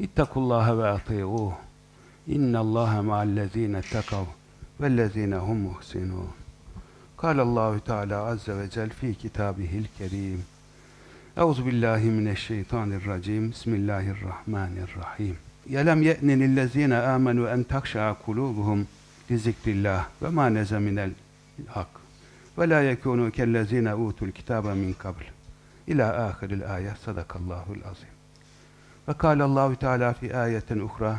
اتقوا الله وأطيعوه. إن الله مع الذين اتقوا والذين هم محسنون. قال الله تعالى عز وجل في كتابه الكريم أعوذ بالله من الشيطان الرجيم. بسم الله الرحمن الرحيم. يلم يأن للذين آمنوا أن تخشع قلوبهم لذكر الله وما نزل من الحق ولا يكونوا كالذين أوتوا الكتاب من قبل. إلى آخر الآية. صدق الله العظيم. فقال الله تعالى في آية أخرى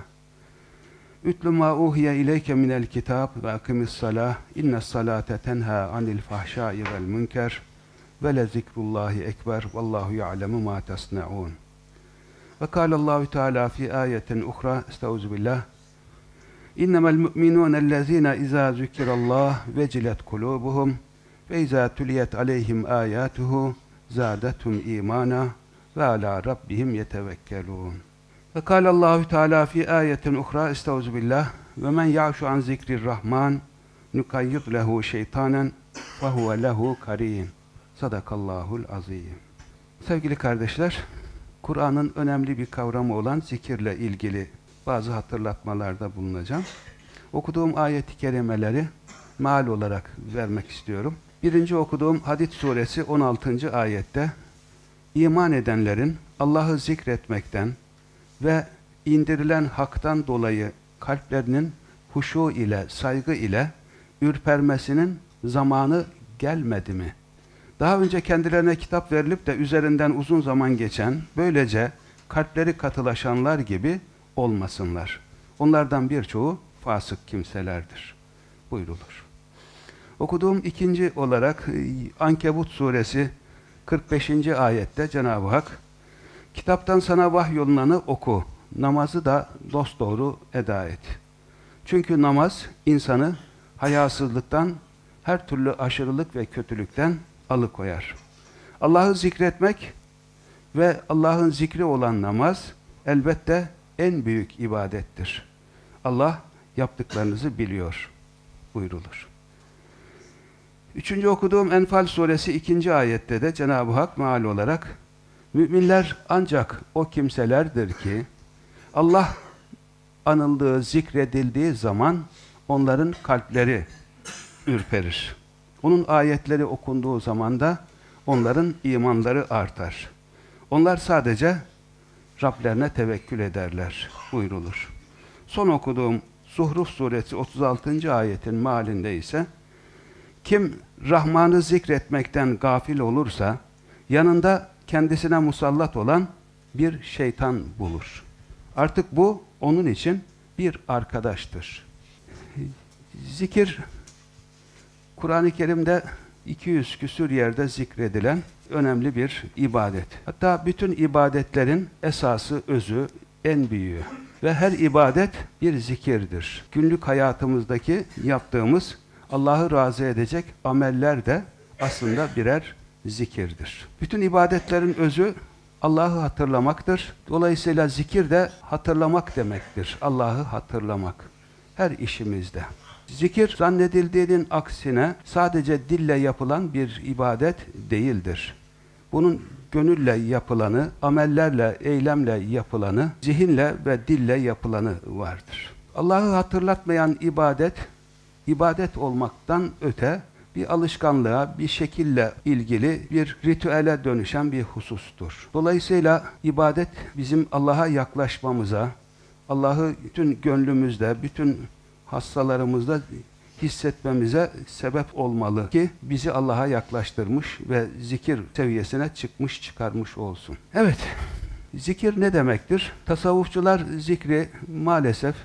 اتل ما أوهي إليك من الكتاب وأقم الصلاة إن الصلاة تنهى عن الفحشاء والمنكر ولذكر الله أكبر والله يعلم ما تصنعون. وقال الله تعالى في آية أخرى استعوذ بالله إنما المؤمنون الذين إذا ذكر الله وجلت قلوبهم وإذا تليت عليهم آياته زادتهم إيمانا ve alâ rabbihim yetevekkelûn. Ve kâlallahu Teâlâ fî âyetin uhrâ estağuzu billah ve men ya'şu an zikrir rahman nukayyid lehu şeytanen ve huve lehu karin. Sadakallahul azîm. Sevgili kardeşler, Kur'an'ın önemli bir kavramı olan zikirle ilgili bazı hatırlatmalarda bulunacağım. Okuduğum ayet-i kerimeleri mal olarak vermek istiyorum. Birinci okuduğum Hadid suresi 16. ayette iman edenlerin Allah'ı zikretmekten ve indirilen haktan dolayı kalplerinin huşu ile, saygı ile ürpermesinin zamanı gelmedi mi? Daha önce kendilerine kitap verilip de üzerinden uzun zaman geçen, böylece kalpleri katılaşanlar gibi olmasınlar. Onlardan birçoğu fasık kimselerdir. Buyrulur. Okuduğum ikinci olarak Ankebut suresi 45. ayette Cenab-ı Hak Kitaptan sana vahyolunanı oku, namazı da dosdoğru eda et. Çünkü namaz insanı hayasızlıktan, her türlü aşırılık ve kötülükten alıkoyar. Allah'ı zikretmek ve Allah'ın zikri olan namaz elbette en büyük ibadettir. Allah yaptıklarınızı biliyor buyrulur. Üçüncü okuduğum Enfal suresi ikinci ayette de Cenab-ı Hak meal olarak müminler ancak o kimselerdir ki Allah anıldığı, zikredildiği zaman onların kalpleri ürperir. Onun ayetleri okunduğu zaman da onların imanları artar. Onlar sadece Rablerine tevekkül ederler buyrulur. Son okuduğum Zuhruf suresi 36. ayetin mealinde ise kim Rahman'ı zikretmekten gafil olursa yanında kendisine musallat olan bir şeytan bulur. Artık bu onun için bir arkadaştır. Zikir Kur'an-ı Kerim'de 200 küsür yerde zikredilen önemli bir ibadet. Hatta bütün ibadetlerin esası, özü, en büyüğü. Ve her ibadet bir zikirdir. Günlük hayatımızdaki yaptığımız Allah'ı razı edecek ameller de aslında birer zikirdir. Bütün ibadetlerin özü Allah'ı hatırlamaktır. Dolayısıyla zikir de hatırlamak demektir. Allah'ı hatırlamak. Her işimizde. Zikir zannedildiğinin aksine sadece dille yapılan bir ibadet değildir. Bunun gönülle yapılanı, amellerle, eylemle yapılanı, zihinle ve dille yapılanı vardır. Allah'ı hatırlatmayan ibadet, ibadet olmaktan öte bir alışkanlığa, bir şekille ilgili bir ritüele dönüşen bir husustur. Dolayısıyla ibadet bizim Allah'a yaklaşmamıza, Allah'ı bütün gönlümüzde, bütün hastalarımızda hissetmemize sebep olmalı ki bizi Allah'a yaklaştırmış ve zikir seviyesine çıkmış çıkarmış olsun. Evet, zikir ne demektir? Tasavvufçular zikri maalesef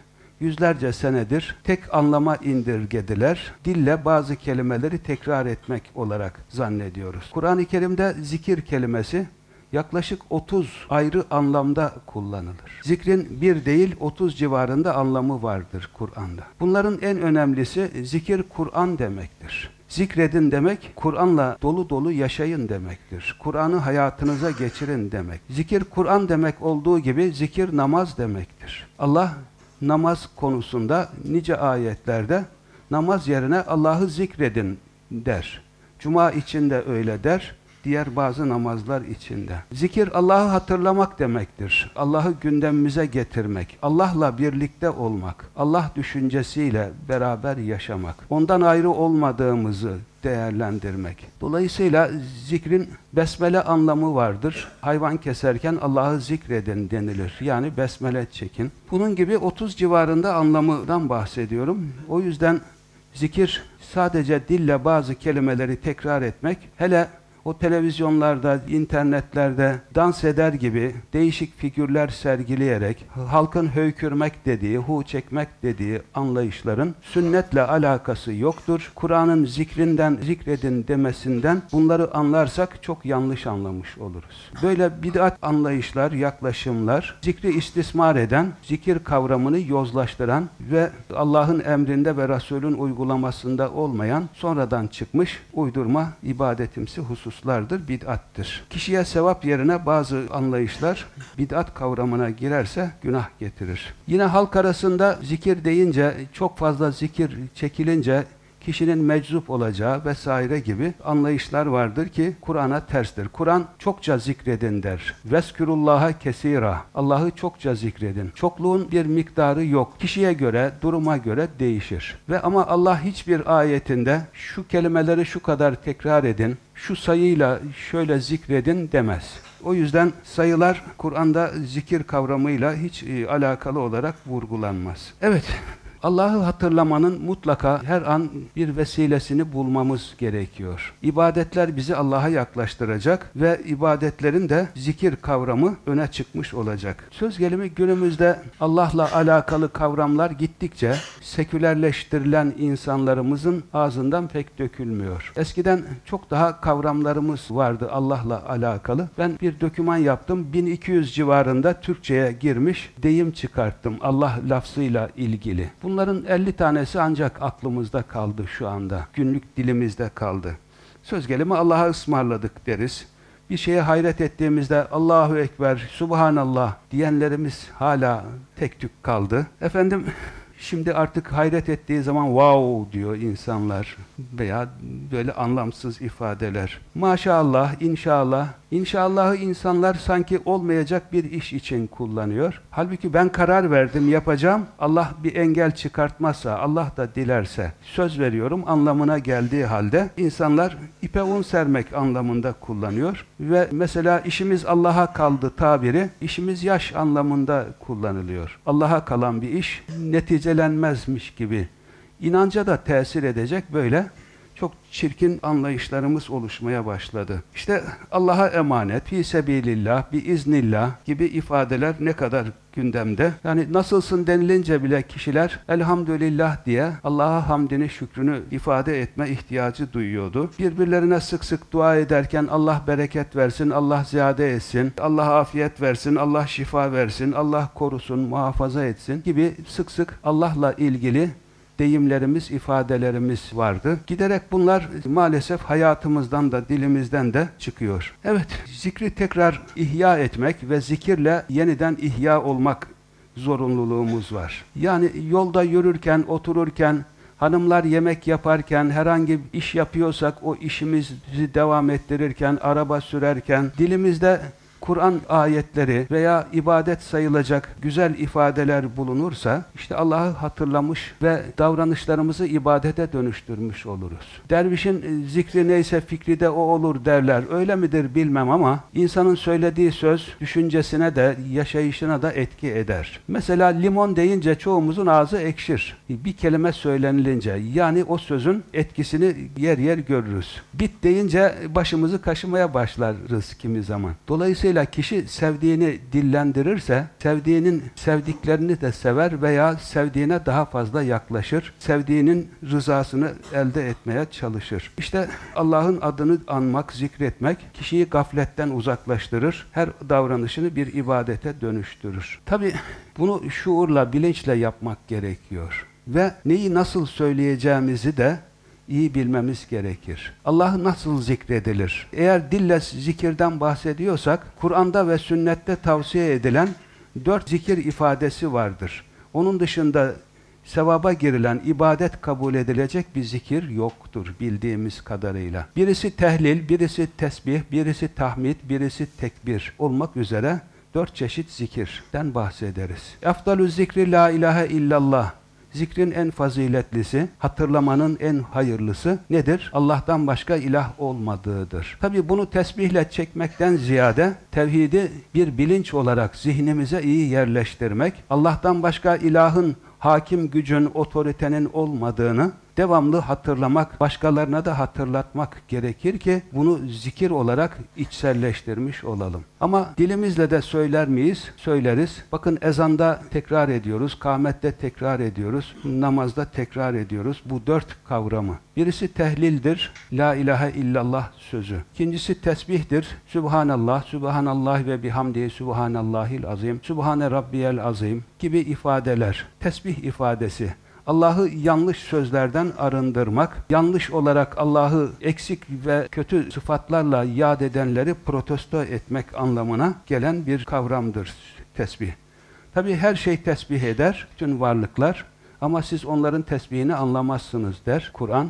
yüzlerce senedir tek anlama indirgediler. Dille bazı kelimeleri tekrar etmek olarak zannediyoruz. Kur'an-ı Kerim'de zikir kelimesi yaklaşık 30 ayrı anlamda kullanılır. Zikrin bir değil 30 civarında anlamı vardır Kur'an'da. Bunların en önemlisi zikir Kur'an demektir. Zikredin demek, Kur'an'la dolu dolu yaşayın demektir. Kur'an'ı hayatınıza geçirin demek. Zikir Kur'an demek olduğu gibi zikir namaz demektir. Allah namaz konusunda nice ayetlerde namaz yerine Allah'ı zikredin der. Cuma içinde öyle der diğer bazı namazlar içinde. Zikir Allah'ı hatırlamak demektir. Allah'ı gündemimize getirmek, Allah'la birlikte olmak, Allah düşüncesiyle beraber yaşamak, ondan ayrı olmadığımızı değerlendirmek. Dolayısıyla zikrin besmele anlamı vardır. Hayvan keserken Allah'ı zikredin denilir. Yani besmele çekin. Bunun gibi 30 civarında anlamından bahsediyorum. O yüzden zikir sadece dille bazı kelimeleri tekrar etmek, hele o televizyonlarda, internetlerde dans eder gibi değişik figürler sergileyerek halkın höykürmek dediği, hu çekmek dediği anlayışların sünnetle alakası yoktur. Kur'an'ın zikrinden zikredin demesinden bunları anlarsak çok yanlış anlamış oluruz. Böyle bid'at anlayışlar, yaklaşımlar zikri istismar eden, zikir kavramını yozlaştıran ve Allah'ın emrinde ve Resul'ün uygulamasında olmayan sonradan çıkmış uydurma ibadetimsi husus hususlardır, bid'attır. Kişiye sevap yerine bazı anlayışlar bid'at kavramına girerse günah getirir. Yine halk arasında zikir deyince, çok fazla zikir çekilince kişinin meczup olacağı vesaire gibi anlayışlar vardır ki Kur'an'a terstir. Kur'an çokça zikredin der. Veskürullaha kesira. Allah'ı çokça zikredin. Çokluğun bir miktarı yok. Kişiye göre, duruma göre değişir. Ve ama Allah hiçbir ayetinde şu kelimeleri şu kadar tekrar edin, şu sayıyla şöyle zikredin demez. O yüzden sayılar Kur'an'da zikir kavramıyla hiç e, alakalı olarak vurgulanmaz. Evet, Allah'ı hatırlamanın mutlaka her an bir vesilesini bulmamız gerekiyor. İbadetler bizi Allah'a yaklaştıracak ve ibadetlerin de zikir kavramı öne çıkmış olacak. Söz gelimi günümüzde Allah'la alakalı kavramlar gittikçe sekülerleştirilen insanlarımızın ağzından pek dökülmüyor. Eskiden çok daha kavramlarımız vardı Allah'la alakalı. Ben bir döküman yaptım. 1200 civarında Türkçe'ye girmiş deyim çıkarttım Allah lafzıyla ilgili. Bunun Bunların 50 tanesi ancak aklımızda kaldı şu anda. Günlük dilimizde kaldı. Söz gelimi Allah'a ısmarladık deriz. Bir şeye hayret ettiğimizde Allahu Ekber, Subhanallah diyenlerimiz hala tek tük kaldı. Efendim Şimdi artık hayret ettiği zaman wow diyor insanlar veya böyle anlamsız ifadeler. Maşallah, inşallah. İnşallahı insanlar sanki olmayacak bir iş için kullanıyor. Halbuki ben karar verdim yapacağım. Allah bir engel çıkartmazsa, Allah da dilerse söz veriyorum anlamına geldiği halde insanlar ipe un sermek anlamında kullanıyor. Ve mesela işimiz Allah'a kaldı tabiri işimiz yaş anlamında kullanılıyor. Allah'a kalan bir iş neticelenmezmiş gibi inanca da tesir edecek böyle çok çirkin anlayışlarımız oluşmaya başladı. İşte Allah'a emanet, fi sebilillah, bi iznillah gibi ifadeler ne kadar gündemde. Yani nasılsın denilince bile kişiler elhamdülillah diye Allah'a hamdini, şükrünü ifade etme ihtiyacı duyuyordu. Birbirlerine sık sık dua ederken Allah bereket versin, Allah ziyade etsin, Allah afiyet versin, Allah şifa versin, Allah korusun, muhafaza etsin gibi sık sık Allah'la ilgili deyimlerimiz, ifadelerimiz vardı. Giderek bunlar maalesef hayatımızdan da dilimizden de çıkıyor. Evet, zikri tekrar ihya etmek ve zikirle yeniden ihya olmak zorunluluğumuz var. Yani yolda yürürken, otururken, hanımlar yemek yaparken, herhangi bir iş yapıyorsak o işimizi devam ettirirken, araba sürerken dilimizde Kur'an ayetleri veya ibadet sayılacak güzel ifadeler bulunursa işte Allah'ı hatırlamış ve davranışlarımızı ibadete dönüştürmüş oluruz. Dervişin e, zikri neyse fikri de o olur derler. Öyle midir bilmem ama insanın söylediği söz düşüncesine de yaşayışına da etki eder. Mesela limon deyince çoğumuzun ağzı ekşir. Bir kelime söylenilince yani o sözün etkisini yer yer görürüz. Bit deyince başımızı kaşımaya başlarız kimi zaman. Dolayısıyla Dolayısıyla kişi sevdiğini dillendirirse, sevdiğinin sevdiklerini de sever veya sevdiğine daha fazla yaklaşır. Sevdiğinin rızasını elde etmeye çalışır. İşte Allah'ın adını anmak, zikretmek kişiyi gafletten uzaklaştırır. Her davranışını bir ibadete dönüştürür. Tabi bunu şuurla, bilinçle yapmak gerekiyor. Ve neyi nasıl söyleyeceğimizi de iyi bilmemiz gerekir. Allah nasıl zikredilir? Eğer dille zikirden bahsediyorsak, Kur'an'da ve sünnette tavsiye edilen dört zikir ifadesi vardır. Onun dışında sevaba girilen, ibadet kabul edilecek bir zikir yoktur bildiğimiz kadarıyla. Birisi tehlil, birisi tesbih, birisi tahmid, birisi tekbir olmak üzere dört çeşit zikirden bahsederiz. Efdalü zikri la ilahe illallah Zikrin en faziletlisi, hatırlamanın en hayırlısı nedir? Allah'tan başka ilah olmadığıdır. Tabi bunu tesbihle çekmekten ziyade tevhidi bir bilinç olarak zihnimize iyi yerleştirmek, Allah'tan başka ilahın hakim gücün, otoritenin olmadığını devamlı hatırlamak, başkalarına da hatırlatmak gerekir ki bunu zikir olarak içselleştirmiş olalım. Ama dilimizle de söyler miyiz? Söyleriz. Bakın ezanda tekrar ediyoruz, kâmette tekrar ediyoruz, namazda tekrar ediyoruz. Bu dört kavramı. Birisi tehlildir, la ilahe illallah sözü. İkincisi tesbihdir, Subhanallah, Subhanallah ve bihamdihi Subhanallahil azim, Subhane Rabbiyel azim gibi ifadeler. Tesbih ifadesi. Allah'ı yanlış sözlerden arındırmak, yanlış olarak Allah'ı eksik ve kötü sıfatlarla yad edenleri protesto etmek anlamına gelen bir kavramdır tesbih. Tabi her şey tesbih eder, bütün varlıklar ama siz onların tesbihini anlamazsınız der Kur'an.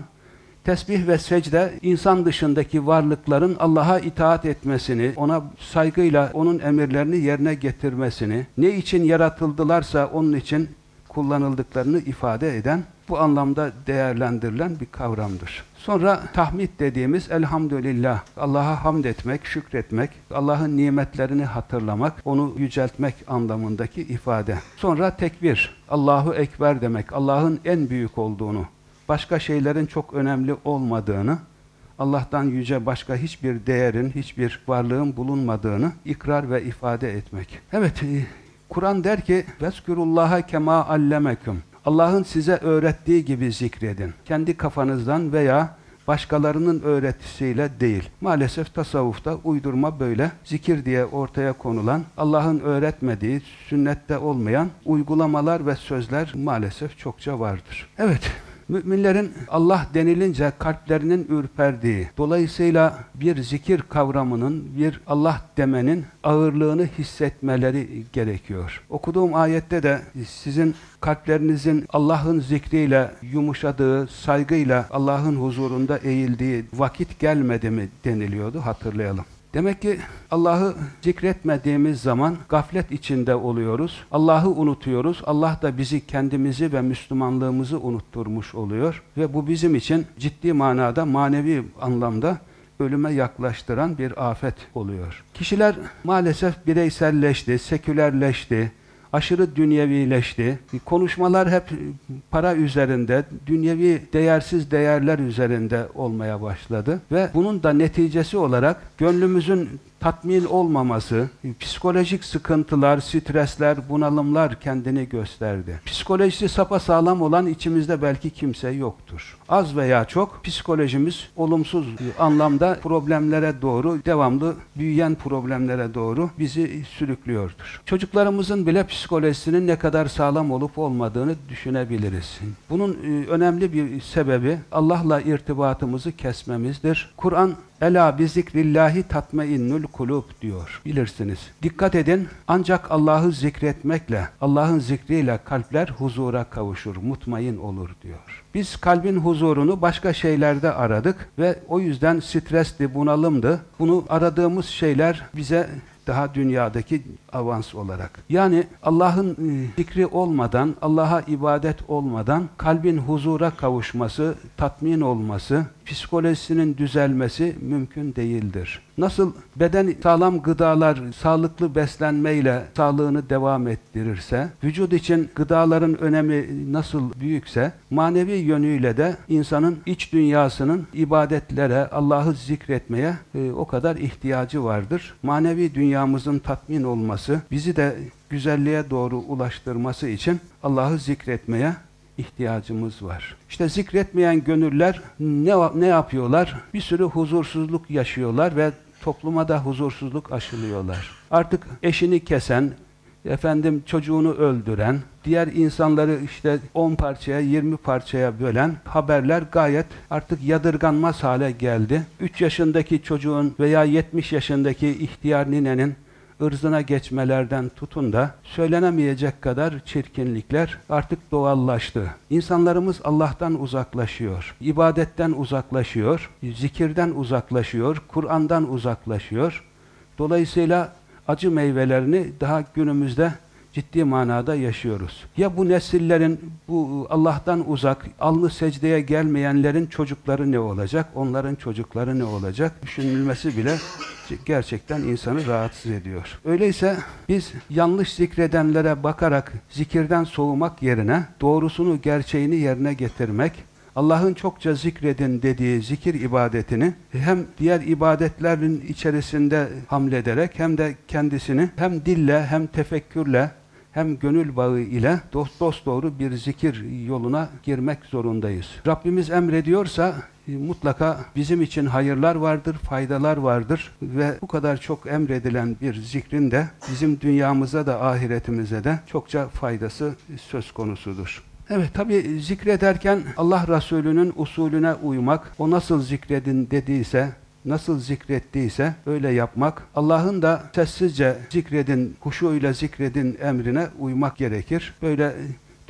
Tesbih ve secde insan dışındaki varlıkların Allah'a itaat etmesini, ona saygıyla onun emirlerini yerine getirmesini, ne için yaratıldılarsa onun için kullanıldıklarını ifade eden, bu anlamda değerlendirilen bir kavramdır. Sonra tahmid dediğimiz elhamdülillah, Allah'a hamd etmek, şükretmek, Allah'ın nimetlerini hatırlamak, onu yüceltmek anlamındaki ifade. Sonra tekbir, Allahu Ekber demek, Allah'ın en büyük olduğunu, başka şeylerin çok önemli olmadığını, Allah'tan yüce başka hiçbir değerin, hiçbir varlığın bulunmadığını ikrar ve ifade etmek. Evet, e, Kur'an der ki veskurullaha kema allemekum. Allah'ın size öğrettiği gibi zikredin. Kendi kafanızdan veya başkalarının öğretisiyle değil. Maalesef tasavvufta uydurma böyle. Zikir diye ortaya konulan, Allah'ın öğretmediği, sünnette olmayan uygulamalar ve sözler maalesef çokça vardır. Evet, Müminlerin Allah denilince kalplerinin ürperdiği, dolayısıyla bir zikir kavramının, bir Allah demenin ağırlığını hissetmeleri gerekiyor. Okuduğum ayette de sizin kalplerinizin Allah'ın zikriyle yumuşadığı, saygıyla Allah'ın huzurunda eğildiği vakit gelmedi mi deniliyordu hatırlayalım. Demek ki Allah'ı zikretmediğimiz zaman gaflet içinde oluyoruz. Allah'ı unutuyoruz. Allah da bizi kendimizi ve Müslümanlığımızı unutturmuş oluyor. Ve bu bizim için ciddi manada manevi anlamda ölüme yaklaştıran bir afet oluyor. Kişiler maalesef bireyselleşti, sekülerleşti, aşırı dünyevileşti. Konuşmalar hep para üzerinde, dünyevi değersiz değerler üzerinde olmaya başladı. Ve bunun da neticesi olarak gönlümüzün tatmin olmaması, psikolojik sıkıntılar, stresler, bunalımlar kendini gösterdi. Psikolojisi sapa sağlam olan içimizde belki kimse yoktur. Az veya çok psikolojimiz olumsuz anlamda problemlere doğru, devamlı büyüyen problemlere doğru bizi sürüklüyordur. Çocuklarımızın bile psikolojisinin ne kadar sağlam olup olmadığını düşünebiliriz. Bunun e, önemli bir sebebi Allah'la irtibatımızı kesmemizdir. Kur'an Ela bi zikrillahi tatmainnul kulub diyor. Bilirsiniz. Dikkat edin. Ancak Allah'ı zikretmekle, Allah'ın zikriyle kalpler huzura kavuşur, mutmain olur diyor. Biz kalbin huzurunu başka şeylerde aradık ve o yüzden stresli, bunalımdı. Bunu aradığımız şeyler bize daha dünyadaki avans olarak. Yani Allah'ın e, fikri olmadan, Allah'a ibadet olmadan kalbin huzura kavuşması, tatmin olması, psikolojisinin düzelmesi mümkün değildir. Nasıl beden sağlam gıdalar, sağlıklı beslenmeyle sağlığını devam ettirirse, vücut için gıdaların önemi nasıl büyükse, manevi yönüyle de insanın iç dünyasının ibadetlere, Allah'ı zikretmeye e, o kadar ihtiyacı vardır. Manevi dünyamızın tatmin olması, bizi de güzelliğe doğru ulaştırması için Allah'ı zikretmeye ihtiyacımız var. İşte zikretmeyen gönüller ne, ne yapıyorlar? Bir sürü huzursuzluk yaşıyorlar ve topluma da huzursuzluk aşılıyorlar. Artık eşini kesen, efendim çocuğunu öldüren, diğer insanları işte 10 parçaya, 20 parçaya bölen haberler gayet artık yadırganmaz hale geldi. 3 yaşındaki çocuğun veya 70 yaşındaki ihtiyar ninenin ırzına geçmelerden tutun da söylenemeyecek kadar çirkinlikler artık doğallaştı. İnsanlarımız Allah'tan uzaklaşıyor, ibadetten uzaklaşıyor, zikirden uzaklaşıyor, Kur'an'dan uzaklaşıyor. Dolayısıyla acı meyvelerini daha günümüzde ciddi manada yaşıyoruz. Ya bu nesillerin, bu Allah'tan uzak, alnı secdeye gelmeyenlerin çocukları ne olacak? Onların çocukları ne olacak? Düşünülmesi bile gerçekten insanı rahatsız ediyor. Öyleyse biz yanlış zikredenlere bakarak zikirden soğumak yerine doğrusunu, gerçeğini yerine getirmek, Allah'ın çokça zikredin dediği zikir ibadetini hem diğer ibadetlerin içerisinde hamlederek hem de kendisini hem dille hem tefekkürle hem gönül bağı ile dost dost doğru bir zikir yoluna girmek zorundayız. Rabbimiz emrediyorsa e, mutlaka bizim için hayırlar vardır, faydalar vardır ve bu kadar çok emredilen bir zikrin de bizim dünyamıza da ahiretimize de çokça faydası söz konusudur. Evet tabi zikrederken Allah Resulü'nün usulüne uymak, o nasıl zikredin dediyse nasıl zikrettiyse öyle yapmak, Allah'ın da sessizce zikredin, huşuyla zikredin emrine uymak gerekir. Böyle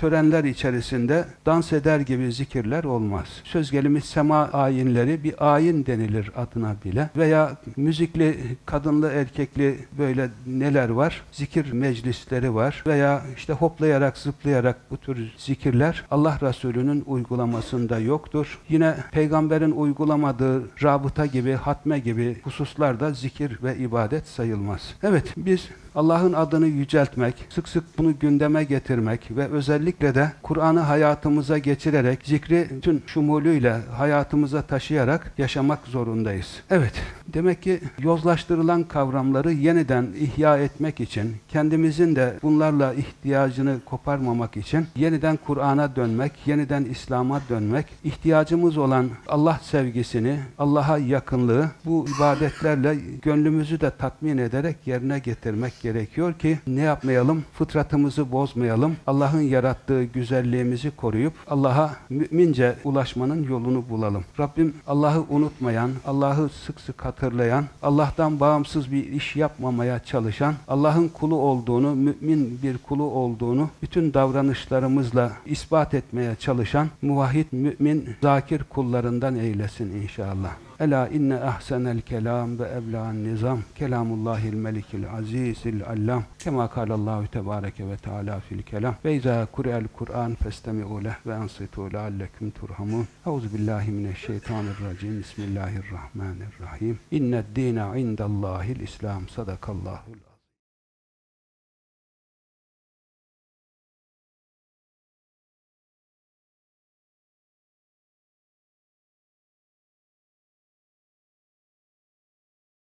törenler içerisinde dans eder gibi zikirler olmaz. Söz gelimi sema ayinleri bir ayin denilir adına bile veya müzikli, kadınlı, erkekli böyle neler var? Zikir meclisleri var veya işte hoplayarak, zıplayarak bu tür zikirler Allah Resulü'nün uygulamasında yoktur. Yine peygamberin uygulamadığı rabıta gibi, hatme gibi hususlarda zikir ve ibadet sayılmaz. Evet, biz Allah'ın adını yüceltmek, sık sık bunu gündeme getirmek ve özellikle de Kur'an'ı hayatımıza geçirerek, zikri tüm şumulüyle hayatımıza taşıyarak yaşamak zorundayız. Evet, demek ki yozlaştırılan kavramları yeniden ihya etmek için, kendimizin de bunlarla ihtiyacını koparmamak için yeniden Kur'an'a dönmek, yeniden İslam'a dönmek, ihtiyacımız olan Allah sevgisini, Allah'a yakınlığı bu ibadetlerle gönlümüzü de tatmin ederek yerine getirmek gerekiyor ki ne yapmayalım? Fıtratımızı bozmayalım. Allah'ın yarattığı güzelliğimizi koruyup Allah'a mümince ulaşmanın yolunu bulalım. Rabbim Allah'ı unutmayan, Allah'ı sık sık hatırlayan, Allah'tan bağımsız bir iş yapmamaya çalışan, Allah'ın kulu olduğunu, mümin bir kulu olduğunu bütün davranışlarımızla ispat etmeye çalışan muvahhid, mümin, zakir kullarından eylesin inşallah. Ela inne ahsenel kelam ve ebla'n nizam. Kelamullahil melikil azizil allam. Kema kalallahu tebareke ve teala fil kelam. Ve izâ kure'el Kur'an festemi'u leh ve ansitu leallekum turhamun. Euzu billahi mineşşeytanirracim Bismillahirrahmanirrahim. İnned dîne indallâhil İslam sadakallahul